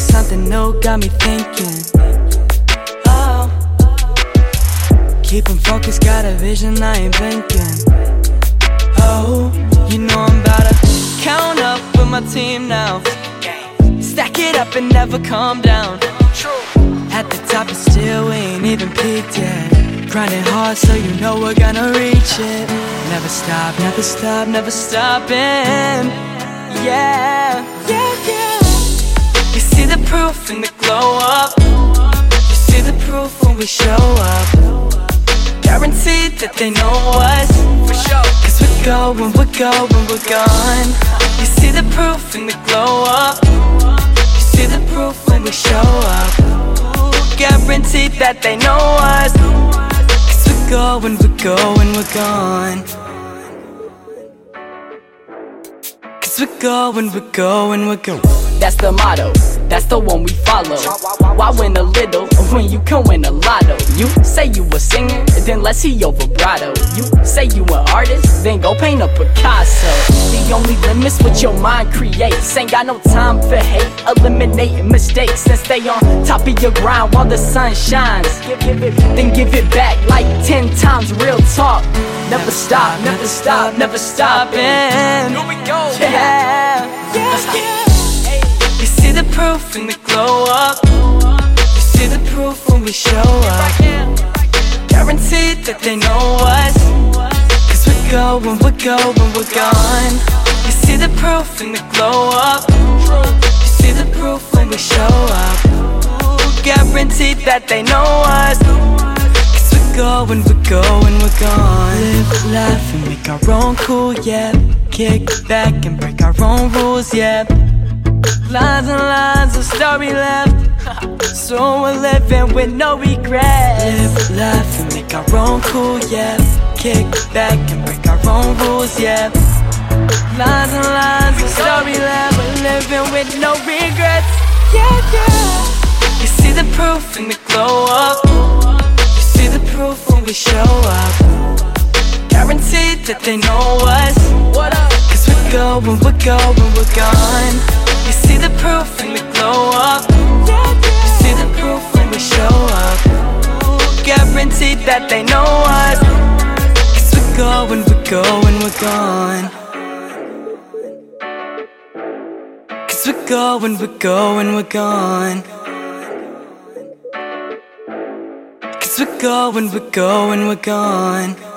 something new, got me thinking. Oh, keep 'em focused, got a vision, I ain't blinking. Oh, you know I'm about to count up with my team now. Stack it up and never calm down. At the top, and still we ain't even peaked yet. Grinding hard, so you know we're gonna reach it. Never stop, never stop, never stopping. Yeah, yeah. Glow up. You see the proof when we show up. Guaranteed that they know us. Cause we're going, we're going, we're gone. You see the proof in the glow up. You see the proof when we show up. Guaranteed that they know us. Cause we're going, we're going, we're gone. Cause we're going, we're going, we're going. That's the motto, that's the one we follow. Why win a little when you can win a lotto? You say you a singer, then let's hear your vibrato. You say you an artist, then go paint a Picasso. The only limits what your mind creates. Ain't got no time for hate, eliminating mistakes and stay on top of your grind while the sun shines. Give, give it, then give it back like ten times. Real talk, never stop, never stop, never stopping. Here we go. Yeah. The glow up. You see the proof when we show up. Guaranteed that they know us. Cause we go going, we go going, we're gone. You see the proof in the glow up. You see the proof when we show up. Guaranteed that they know us. Cause we go going, we go going, we're gone. Live, laugh, and make our own cool, yeah. Kick back and break our own rules, yeah. Lines and lines of story left. so we're living with no regrets. Live, laugh, and make our own cool, yeah. Kick back and break our own rules, yeah. Lines and lines of story left. We're living with no regrets. Yeah, yeah. You see the proof in the glow up. You see the proof when we show up. Guaranteed that they know us. What up? Cause we're going, we're going, we're gone. You see the proof in the glow up. You see the proof when we show up. Guaranteed that they know us. Cause we're going, we're going, we're gone. Cause we're going, we're going, we're gone. Cause we're going, we're going, we're gone.